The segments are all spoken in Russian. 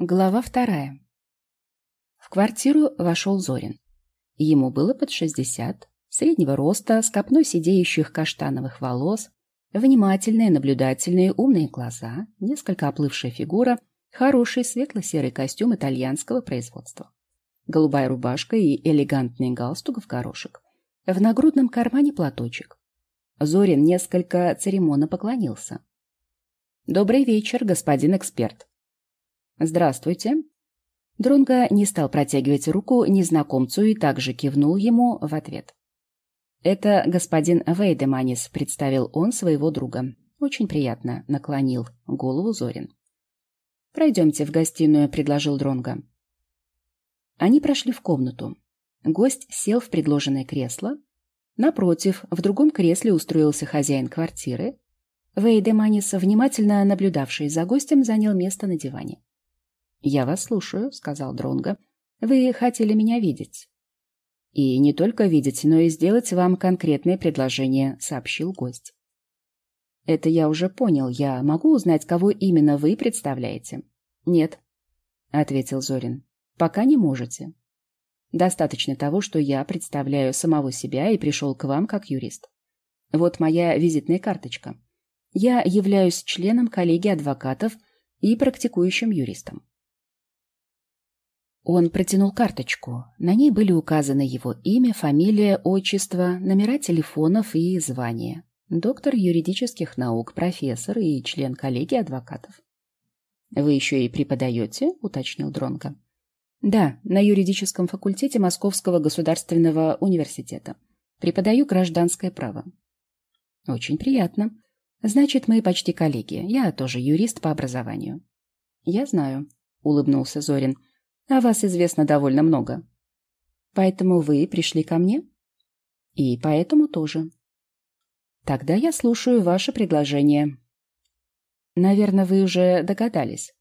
Глава вторая. В квартиру вошел Зорин. Ему было под шестьдесят, среднего роста, с копной сидеющих каштановых волос, внимательные, наблюдательные, умные глаза, несколько оплывшая фигура, хороший светло-серый костюм итальянского производства. Голубая рубашка и элегантный галстук в горошек. В нагрудном кармане платочек. Зорин несколько церемонно поклонился. «Добрый вечер, господин эксперт», «Здравствуйте». Дронго не стал протягивать руку незнакомцу и также кивнул ему в ответ. «Это господин Вейдеманис», — представил он своего друга. «Очень приятно», — наклонил голову Зорин. «Пройдемте в гостиную», — предложил Дронго. Они прошли в комнату. Гость сел в предложенное кресло. Напротив, в другом кресле устроился хозяин квартиры. Вейдеманис, внимательно наблюдавший за гостем, занял место на диване. «Я вас слушаю», — сказал Дронго. «Вы хотели меня видеть». «И не только видеть, но и сделать вам конкретное предложение», — сообщил гость. «Это я уже понял. Я могу узнать, кого именно вы представляете?» «Нет», — ответил Зорин. «Пока не можете. Достаточно того, что я представляю самого себя и пришел к вам как юрист. Вот моя визитная карточка. Я являюсь членом коллегии адвокатов и практикующим юристом. Он протянул карточку. На ней были указаны его имя, фамилия, отчество, номера телефонов и звания. Доктор юридических наук, профессор и член коллегии адвокатов. «Вы еще и преподаете?» — уточнил Дронко. «Да, на юридическом факультете Московского государственного университета. Преподаю гражданское право». «Очень приятно. Значит, мы почти коллеги. Я тоже юрист по образованию». «Я знаю», — улыбнулся Зорин. О вас известно довольно много. Поэтому вы пришли ко мне? И поэтому тоже. Тогда я слушаю ваше предложение. Наверное, вы уже догадались.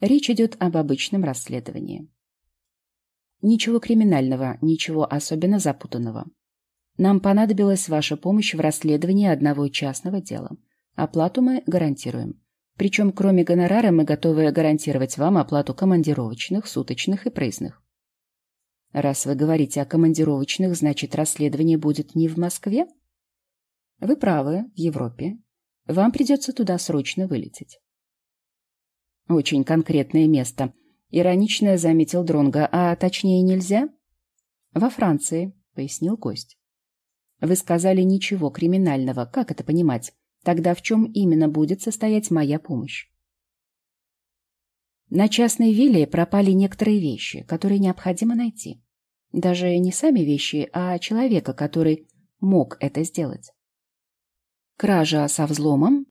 Речь идет об обычном расследовании. Ничего криминального, ничего особенно запутанного. Нам понадобилась ваша помощь в расследовании одного частного дела. Оплату мы гарантируем. Причем, кроме гонорара, мы готовы гарантировать вам оплату командировочных, суточных и проездных. Раз вы говорите о командировочных, значит, расследование будет не в Москве? Вы правы, в Европе. Вам придется туда срочно вылететь. Очень конкретное место. Иронично заметил Дронга, а точнее нельзя? Во Франции, пояснил гость. Вы сказали ничего криминального. Как это понимать? Тогда в чем именно будет состоять моя помощь? На частной вилле пропали некоторые вещи, которые необходимо найти. Даже не сами вещи, а человека, который мог это сделать. Кража со взломом?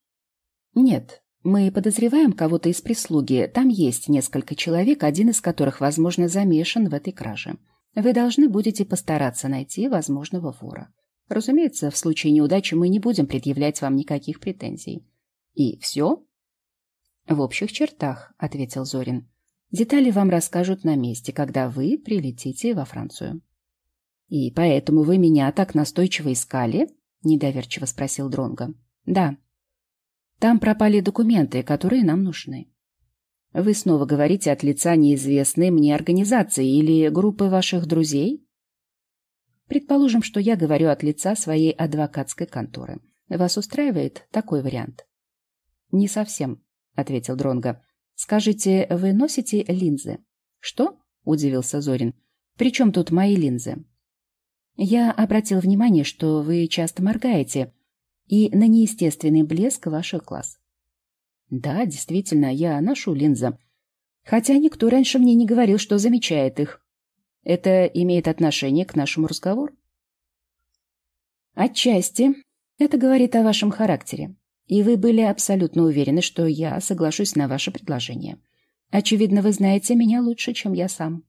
Нет, мы подозреваем кого-то из прислуги. Там есть несколько человек, один из которых, возможно, замешан в этой краже. Вы должны будете постараться найти возможного вора. Разумеется, в случае неудачи мы не будем предъявлять вам никаких претензий. И все? В общих чертах, ответил Зорин. Детали вам расскажут на месте, когда вы прилетите во Францию. И поэтому вы меня так настойчиво искали? Недоверчиво спросил Дронго. Да. Там пропали документы, которые нам нужны. Вы снова говорите от лица неизвестной мне организации или группы ваших друзей? Предположим, что я говорю от лица своей адвокатской конторы. Вас устраивает такой вариант? Не совсем, ответил Дронга. Скажите, вы носите линзы? Что? удивился Зорин. При чем тут мои линзы? Я обратил внимание, что вы часто моргаете, и на неестественный блеск ваших глаз. Да, действительно, я ношу линзы. Хотя никто раньше мне не говорил, что замечает их. Это имеет отношение к нашему разговору? Отчасти. Это говорит о вашем характере. И вы были абсолютно уверены, что я соглашусь на ваше предложение. Очевидно, вы знаете меня лучше, чем я сам.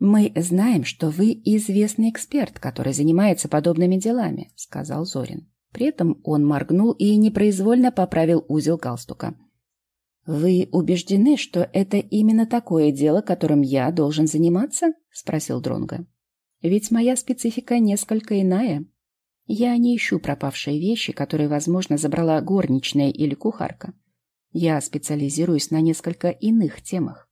«Мы знаем, что вы известный эксперт, который занимается подобными делами», — сказал Зорин. При этом он моргнул и непроизвольно поправил узел галстука. «Вы убеждены, что это именно такое дело, которым я должен заниматься?» — спросил Дронго. «Ведь моя специфика несколько иная. Я не ищу пропавшие вещи, которые, возможно, забрала горничная или кухарка. Я специализируюсь на несколько иных темах.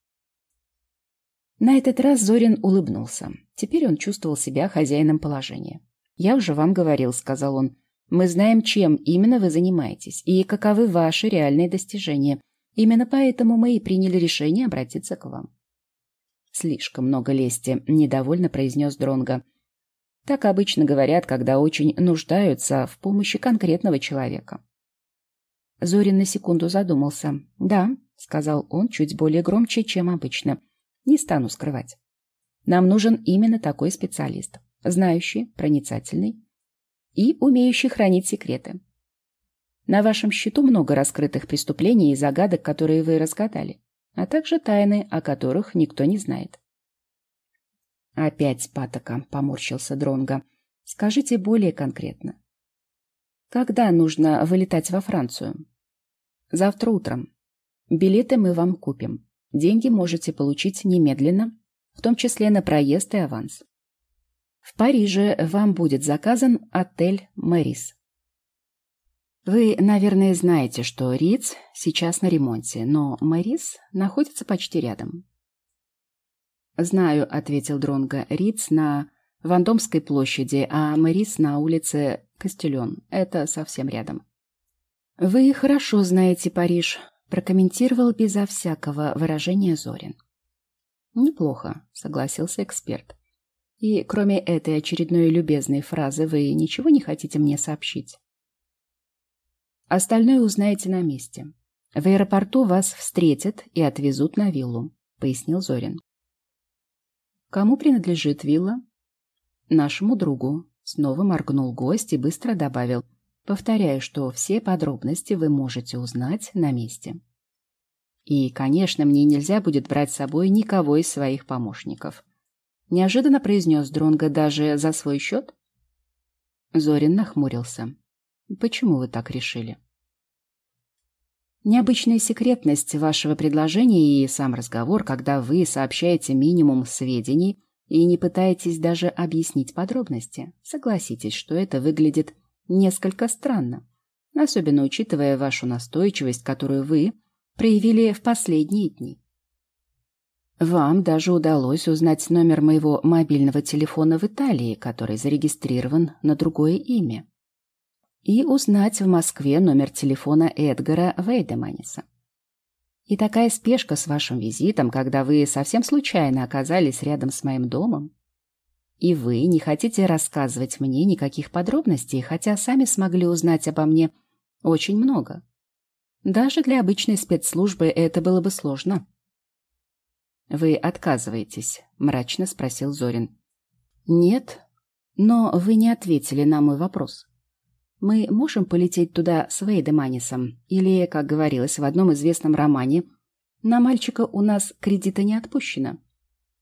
На этот раз Зорин улыбнулся. Теперь он чувствовал себя хозяином положения. «Я уже вам говорил», — сказал он. «Мы знаем, чем именно вы занимаетесь и каковы ваши реальные достижения. Именно поэтому мы и приняли решение обратиться к вам». «Слишком много лести», — недовольно произнес Дронга. Так обычно говорят, когда очень нуждаются в помощи конкретного человека. Зорин на секунду задумался. «Да», — сказал он чуть более громче, чем обычно. «Не стану скрывать. Нам нужен именно такой специалист, знающий, проницательный и умеющий хранить секреты. На вашем счету много раскрытых преступлений и загадок, которые вы разгадали, а также тайны, о которых никто не знает. Опять патока, поморщился Дронга. Скажите более конкретно. Когда нужно вылетать во Францию? Завтра утром. Билеты мы вам купим. Деньги можете получить немедленно, в том числе на проезд и аванс. В Париже вам будет заказан отель «Мэрис». Вы, наверное, знаете, что Риц сейчас на ремонте, но Мэрис находится почти рядом. «Знаю», — ответил Дронго. «Риц на Вандомской площади, а Мэрис на улице Костелен. Это совсем рядом». «Вы хорошо знаете Париж», — прокомментировал безо всякого выражения Зорин. «Неплохо», — согласился эксперт. «И кроме этой очередной любезной фразы вы ничего не хотите мне сообщить?» «Остальное узнаете на месте. В аэропорту вас встретят и отвезут на виллу», — пояснил Зорин. Кому принадлежит вилла? Нашему другу. Снова моргнул гость и быстро добавил. Повторяю, что все подробности вы можете узнать на месте. И, конечно, мне нельзя будет брать с собой никого из своих помощников. Неожиданно произнес Дронго даже за свой счет. Зорин нахмурился. Почему вы так решили? Необычная секретность вашего предложения и сам разговор, когда вы сообщаете минимум сведений и не пытаетесь даже объяснить подробности. Согласитесь, что это выглядит несколько странно, особенно учитывая вашу настойчивость, которую вы проявили в последние дни. Вам даже удалось узнать номер моего мобильного телефона в Италии, который зарегистрирован на другое имя и узнать в Москве номер телефона Эдгара Вейдеманиса. И такая спешка с вашим визитом, когда вы совсем случайно оказались рядом с моим домом. И вы не хотите рассказывать мне никаких подробностей, хотя сами смогли узнать обо мне очень много. Даже для обычной спецслужбы это было бы сложно. «Вы отказываетесь?» — мрачно спросил Зорин. «Нет, но вы не ответили на мой вопрос. Мы можем полететь туда с Вейдеманисом? Или, как говорилось в одном известном романе, на мальчика у нас кредита не отпущено.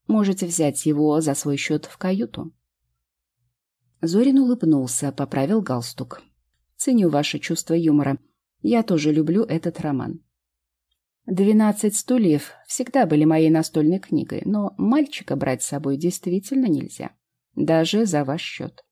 Можете взять его за свой счет в каюту. Зорин улыбнулся, поправил галстук. Ценю ваше чувство юмора. Я тоже люблю этот роман. «Двенадцать стульев» всегда были моей настольной книгой, но мальчика брать с собой действительно нельзя. Даже за ваш счет.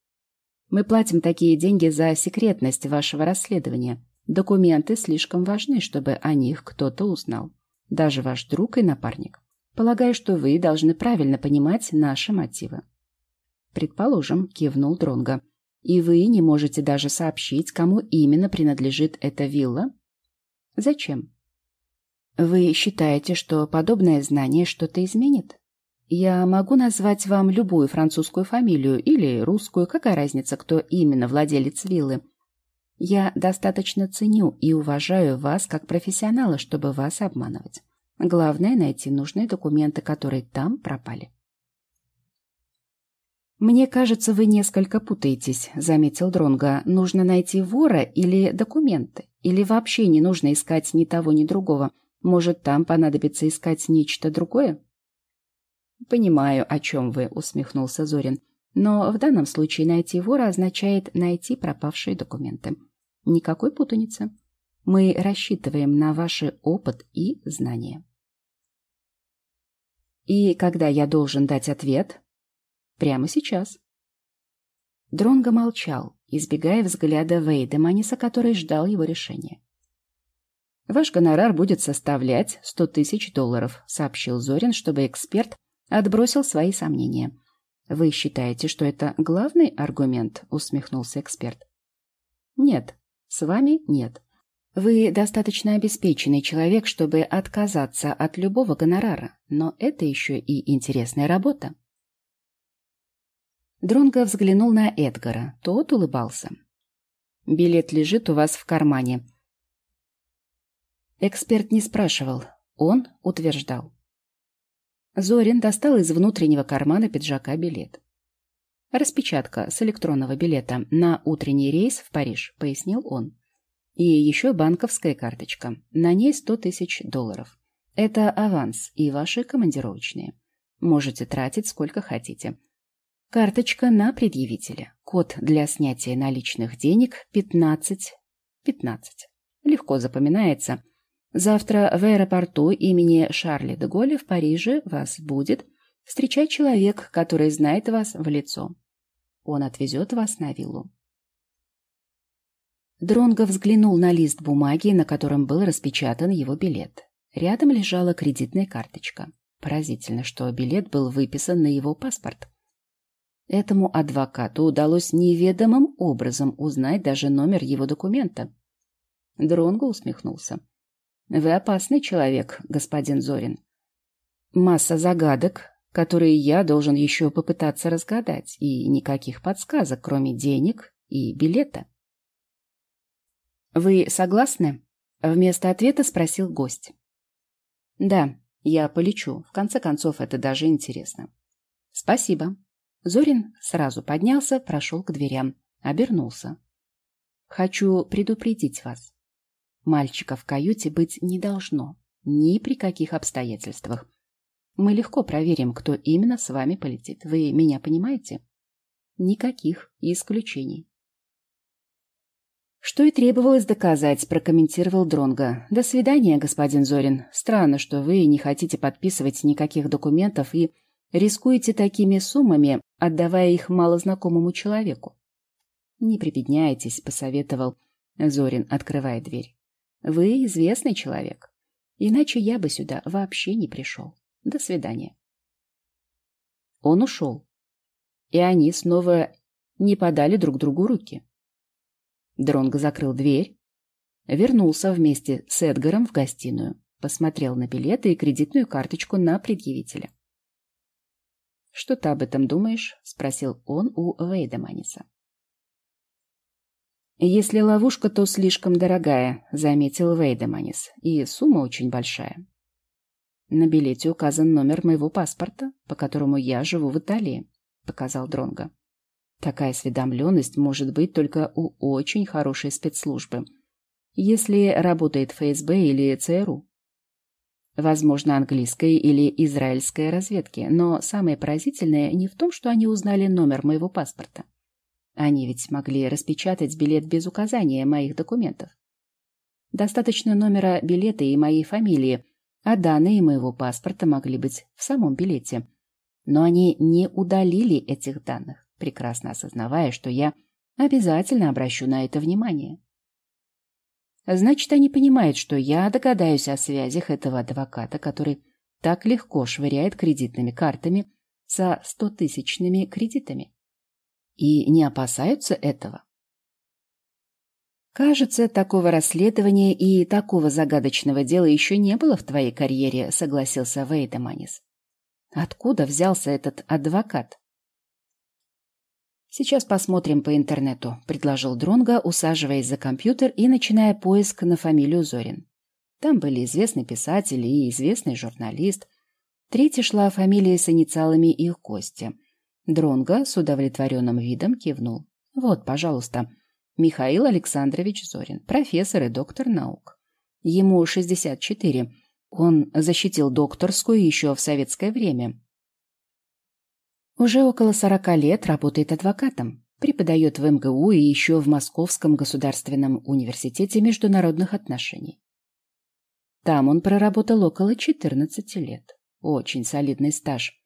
Мы платим такие деньги за секретность вашего расследования. Документы слишком важны, чтобы о них кто-то узнал. Даже ваш друг и напарник. Полагаю, что вы должны правильно понимать наши мотивы. Предположим, кивнул Дронга. И вы не можете даже сообщить, кому именно принадлежит эта вилла? Зачем? Вы считаете, что подобное знание что-то изменит? Я могу назвать вам любую французскую фамилию или русскую, какая разница, кто именно владелец виллы. Я достаточно ценю и уважаю вас как профессионала, чтобы вас обманывать. Главное — найти нужные документы, которые там пропали. «Мне кажется, вы несколько путаетесь», — заметил Дронга. «Нужно найти вора или документы? Или вообще не нужно искать ни того, ни другого? Может, там понадобится искать нечто другое?» «Понимаю, о чем вы», — усмехнулся Зорин. «Но в данном случае найти вора означает найти пропавшие документы. Никакой путаницы. Мы рассчитываем на ваш опыт и знания». «И когда я должен дать ответ?» «Прямо сейчас». Дронго молчал, избегая взгляда Вейдеманиса, который ждал его решения. Ваш гонорар будет составлять сто тысяч долларов, сообщил Зорин, чтобы эксперт отбросил свои сомнения. Вы считаете, что это главный аргумент? усмехнулся эксперт. Нет, с вами нет. Вы достаточно обеспеченный человек, чтобы отказаться от любого гонорара, но это еще и интересная работа. Дронго взглянул на Эдгара. Тот улыбался. «Билет лежит у вас в кармане». Эксперт не спрашивал, он утверждал. Зорин достал из внутреннего кармана пиджака билет. «Распечатка с электронного билета на утренний рейс в Париж», — пояснил он. И еще банковская карточка. На ней 100 тысяч долларов. Это аванс и ваши командировочные. Можете тратить сколько хотите. Карточка на предъявителя. Код для снятия наличных денег 15 15. Легко запоминается. Завтра в аэропорту имени Шарля де Голля в Париже вас будет встречать человек, который знает вас в лицо. Он отвезет вас на виллу. Дронго взглянул на лист бумаги, на котором был распечатан его билет. Рядом лежала кредитная карточка. Поразительно, что билет был выписан на его паспорт. Этому адвокату удалось неведомым образом узнать даже номер его документа. Дронго усмехнулся. «Вы опасный человек, господин Зорин. Масса загадок, которые я должен еще попытаться разгадать, и никаких подсказок, кроме денег и билета». «Вы согласны?» — вместо ответа спросил гость. «Да, я полечу. В конце концов, это даже интересно». «Спасибо». Зорин сразу поднялся, прошел к дверям, обернулся. «Хочу предупредить вас. Мальчика в каюте быть не должно. Ни при каких обстоятельствах. Мы легко проверим, кто именно с вами полетит. Вы меня понимаете? Никаких исключений. Что и требовалось доказать, прокомментировал Дронга. До свидания, господин Зорин. Странно, что вы не хотите подписывать никаких документов и рискуете такими суммами, отдавая их малознакомому человеку. Не прибедняйтесь, посоветовал Зорин, открывая дверь. Вы известный человек. Иначе я бы сюда вообще не пришел. До свидания. Он ушел. И они снова не подали друг другу руки. Дронго закрыл дверь, вернулся вместе с Эдгаром в гостиную, посмотрел на билеты и кредитную карточку на предъявителя. «Что ты об этом думаешь?» — спросил он у Вейдеманиса. «Если ловушка, то слишком дорогая», — заметил Вейдеманис, — «и сумма очень большая». «На билете указан номер моего паспорта, по которому я живу в Италии», — показал Дронго. Такая осведомленность может быть только у очень хорошей спецслужбы, если работает ФСБ или ЦРУ. Возможно, английской или израильской разведки, но самое поразительное не в том, что они узнали номер моего паспорта. Они ведь могли распечатать билет без указания моих документов. Достаточно номера билета и моей фамилии, а данные моего паспорта могли быть в самом билете. Но они не удалили этих данных прекрасно осознавая, что я обязательно обращу на это внимание. Значит, они понимают, что я догадаюсь о связях этого адвоката, который так легко швыряет кредитными картами со стотысячными кредитами. И не опасаются этого. Кажется, такого расследования и такого загадочного дела еще не было в твоей карьере, согласился Вейдеманис. Откуда взялся этот адвокат? «Сейчас посмотрим по интернету», — предложил Дронга, усаживаясь за компьютер и начиная поиск на фамилию Зорин. Там были известный писатель и известный журналист. Третья шла фамилия с инициалами их Кости. Дронга с удовлетворенным видом кивнул. «Вот, пожалуйста, Михаил Александрович Зорин, профессор и доктор наук. Ему 64. Он защитил докторскую еще в советское время. Уже около сорока лет работает адвокатом, преподает в МГУ и еще в Московском государственном университете международных отношений. Там он проработал около 14 лет. Очень солидный стаж.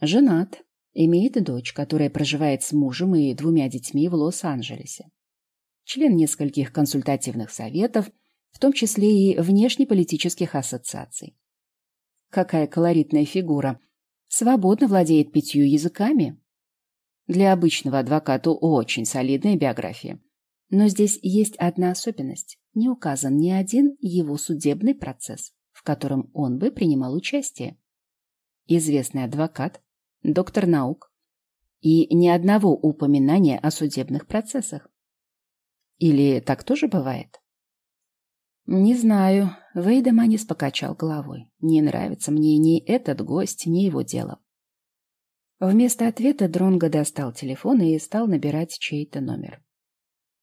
Женат, имеет дочь, которая проживает с мужем и двумя детьми в Лос-Анджелесе. Член нескольких консультативных советов, в том числе и внешнеполитических ассоциаций. Какая колоритная фигура. Свободно владеет пятью языками. Для обычного адвоката очень солидная биография. Но здесь есть одна особенность. Не указан ни один его судебный процесс, в котором он бы принимал участие. Известный адвокат, доктор наук и ни одного упоминания о судебных процессах. Или так тоже бывает? Не знаю. Вейдеманис покачал головой. Не нравится мне ни этот гость, ни его дело. Вместо ответа Дронго достал телефон и стал набирать чей-то номер.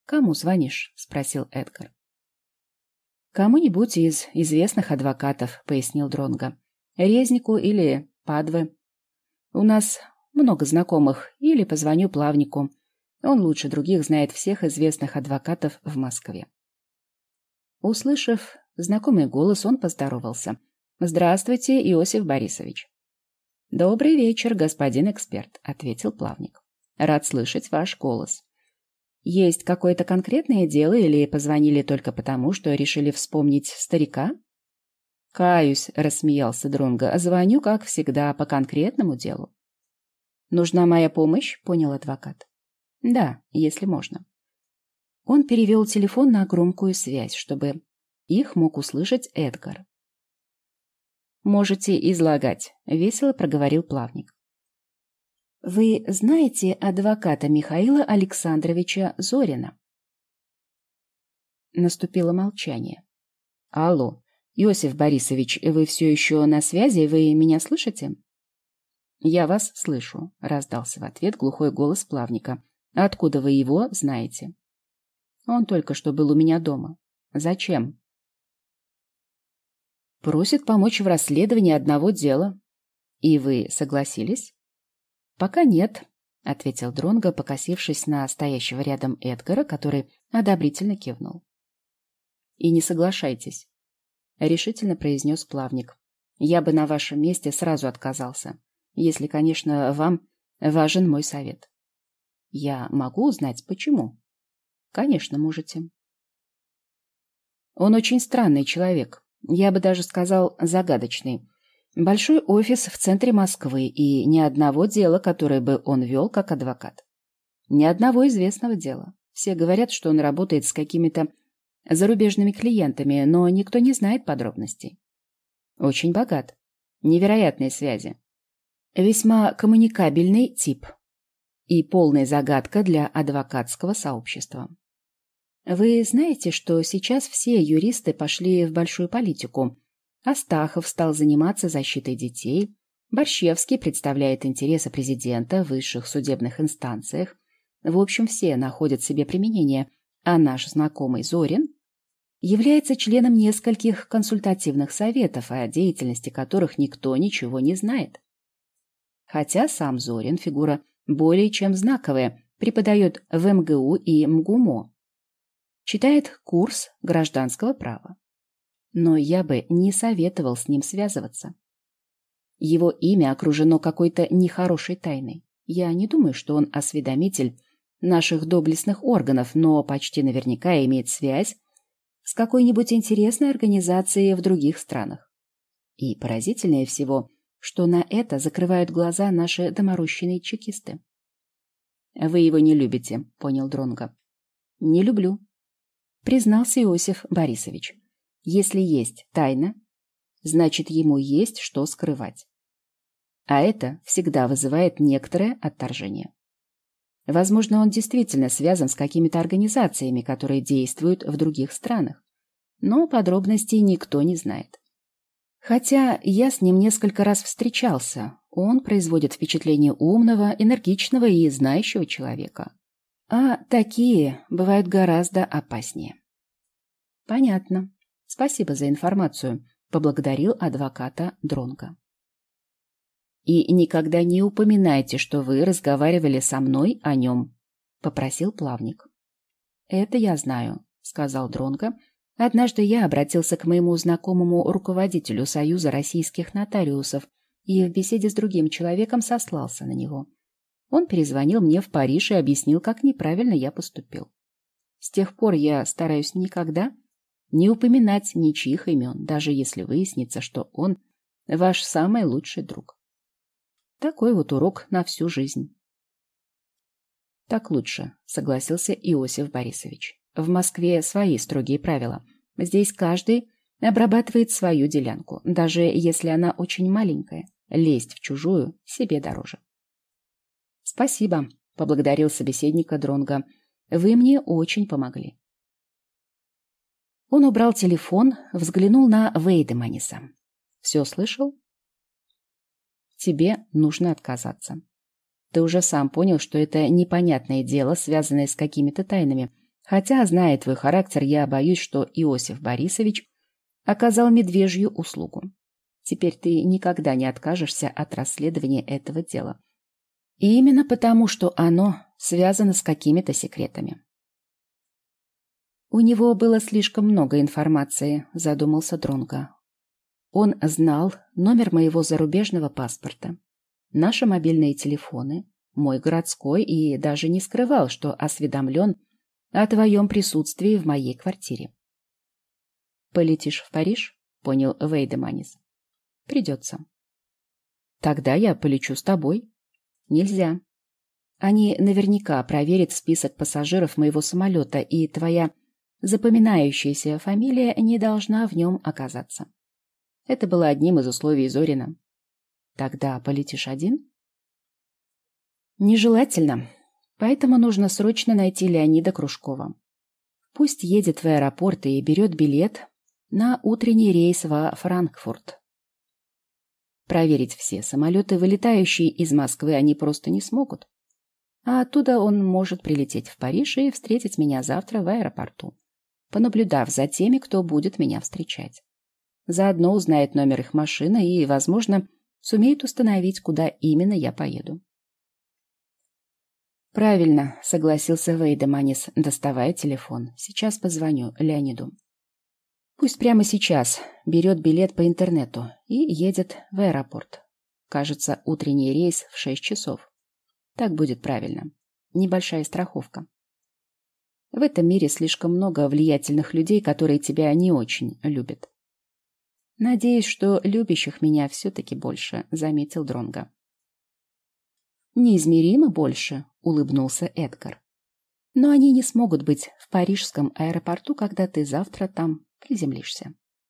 «Кому звонишь?» — спросил Эдгар. «Кому-нибудь из известных адвокатов», — пояснил Дронго. «Резнику или Падве. У нас много знакомых, или позвоню плавнику. Он лучше других знает всех известных адвокатов в Москве». Услышав знакомый голос, он поздоровался. «Здравствуйте, Иосиф Борисович». «Добрый вечер, господин эксперт», — ответил плавник. «Рад слышать ваш голос. Есть какое-то конкретное дело или позвонили только потому, что решили вспомнить старика? Каюсь, рассмеялся Дронго. Звоню, как всегда, по конкретному делу. Нужна моя помощь, понял адвокат. Да, если можно. Он перевел телефон на громкую связь, чтобы их мог услышать Эдгар. «Можете излагать», — весело проговорил плавник. Вы знаете адвоката Михаила Александровича Зорина? Наступило молчание. Алло, Иосиф Борисович, вы все еще на связи? Вы меня слышите? Я вас слышу, раздался в ответ глухой голос плавника. Откуда вы его знаете? Он только что был у меня дома. Зачем? Просит помочь в расследовании одного дела. И вы согласились? Пока нет, ответил Дронго, покосившись на стоящего рядом Эдгара, который одобрительно кивнул. И не соглашайтесь, решительно произнес плавник. Я бы на вашем месте сразу отказался, если, конечно, вам важен мой совет. Я могу узнать, почему? Конечно, можете. Он очень странный человек. Я бы даже сказал, загадочный. Большой офис в центре Москвы и ни одного дела, которое бы он вел как адвокат. Ни одного известного дела. Все говорят, что он работает с какими-то зарубежными клиентами, но никто не знает подробностей. Очень богат. Невероятные связи. Весьма коммуникабельный тип. И полная загадка для адвокатского сообщества. Вы знаете, что сейчас все юристы пошли в большую политику – Астахов стал заниматься защитой детей, Борщевский представляет интересы президента в высших судебных инстанциях. В общем, все находят себе применение, а наш знакомый Зорин является членом нескольких консультативных советов, о деятельности которых никто ничего не знает. Хотя сам Зорин – фигура более чем знаковая, преподает в МГУ и МГУМО. Читает курс гражданского права но я бы не советовал с ним связываться. Его имя окружено какой-то нехорошей тайной. Я не думаю, что он осведомитель наших доблестных органов, но почти наверняка имеет связь с какой-нибудь интересной организацией в других странах. И поразительнее всего, что на это закрывают глаза наши доморощенные чекисты. «Вы его не любите», — понял Дронго. «Не люблю», — признался Иосиф Борисович. Если есть тайна, значит, ему есть что скрывать. А это всегда вызывает некоторое отторжение. Возможно, он действительно связан с какими-то организациями, которые действуют в других странах. Но подробностей никто не знает. Хотя я с ним несколько раз встречался, он производит впечатление умного, энергичного и знающего человека. А такие бывают гораздо опаснее. Понятно. Спасибо за информацию, поблагодарил адвоката Дронга. И никогда не упоминайте, что вы разговаривали со мной о нем, попросил плавник. Это я знаю, сказал Дронга. Однажды я обратился к моему знакомому руководителю Союза российских нотариусов и в беседе с другим человеком сослался на него. Он перезвонил мне в Париж и объяснил, как неправильно я поступил. С тех пор я стараюсь никогда Не упоминать ничьих имен, даже если выяснится, что он ваш самый лучший друг. Такой вот урок на всю жизнь. Так лучше, согласился Иосиф Борисович. В Москве свои строгие правила. Здесь каждый обрабатывает свою делянку, даже если она очень маленькая. Лезть в чужую себе дороже. Спасибо, поблагодарил собеседника Дронга. Вы мне очень помогли. Он убрал телефон, взглянул на Вейдеманиса. Все слышал? Тебе нужно отказаться. Ты уже сам понял, что это непонятное дело, связанное с какими-то тайнами. Хотя, зная твой характер, я боюсь, что Иосиф Борисович оказал медвежью услугу. Теперь ты никогда не откажешься от расследования этого дела. И именно потому, что оно связано с какими-то секретами. У него было слишком много информации, задумался Дронга. Он знал номер моего зарубежного паспорта, наши мобильные телефоны, мой городской и даже не скрывал, что осведомлен о твоем присутствии в моей квартире. «Полетишь в Париж?» — понял Вейдеманис. «Придется». «Тогда я полечу с тобой». «Нельзя. Они наверняка проверят список пассажиров моего самолета, и твоя запоминающаяся фамилия не должна в нем оказаться». Это было одним из условий Зорина. «Тогда полетишь один?» «Нежелательно. Поэтому нужно срочно найти Леонида Кружкова. Пусть едет в аэропорт и берет билет на утренний рейс во Франкфурт. Проверить все самолеты, вылетающие из Москвы, они просто не смогут. А оттуда он может прилететь в Париж и встретить меня завтра в аэропорту, понаблюдав за теми, кто будет меня встречать. Заодно узнает номер их машины и, возможно, сумеет установить, куда именно я поеду. «Правильно», — согласился Вейдеманис, доставая телефон. «Сейчас позвоню Леониду». Пусть прямо сейчас берет билет по интернету и едет в аэропорт. Кажется, утренний рейс в шесть часов. Так будет правильно. Небольшая страховка. В этом мире слишком много влиятельных людей, которые тебя не очень любят. Надеюсь, что любящих меня все-таки больше, заметил Дронга. Неизмеримо больше, улыбнулся Эдгар. Но они не смогут быть в парижском аэропорту, когда ты завтра там приземлишься.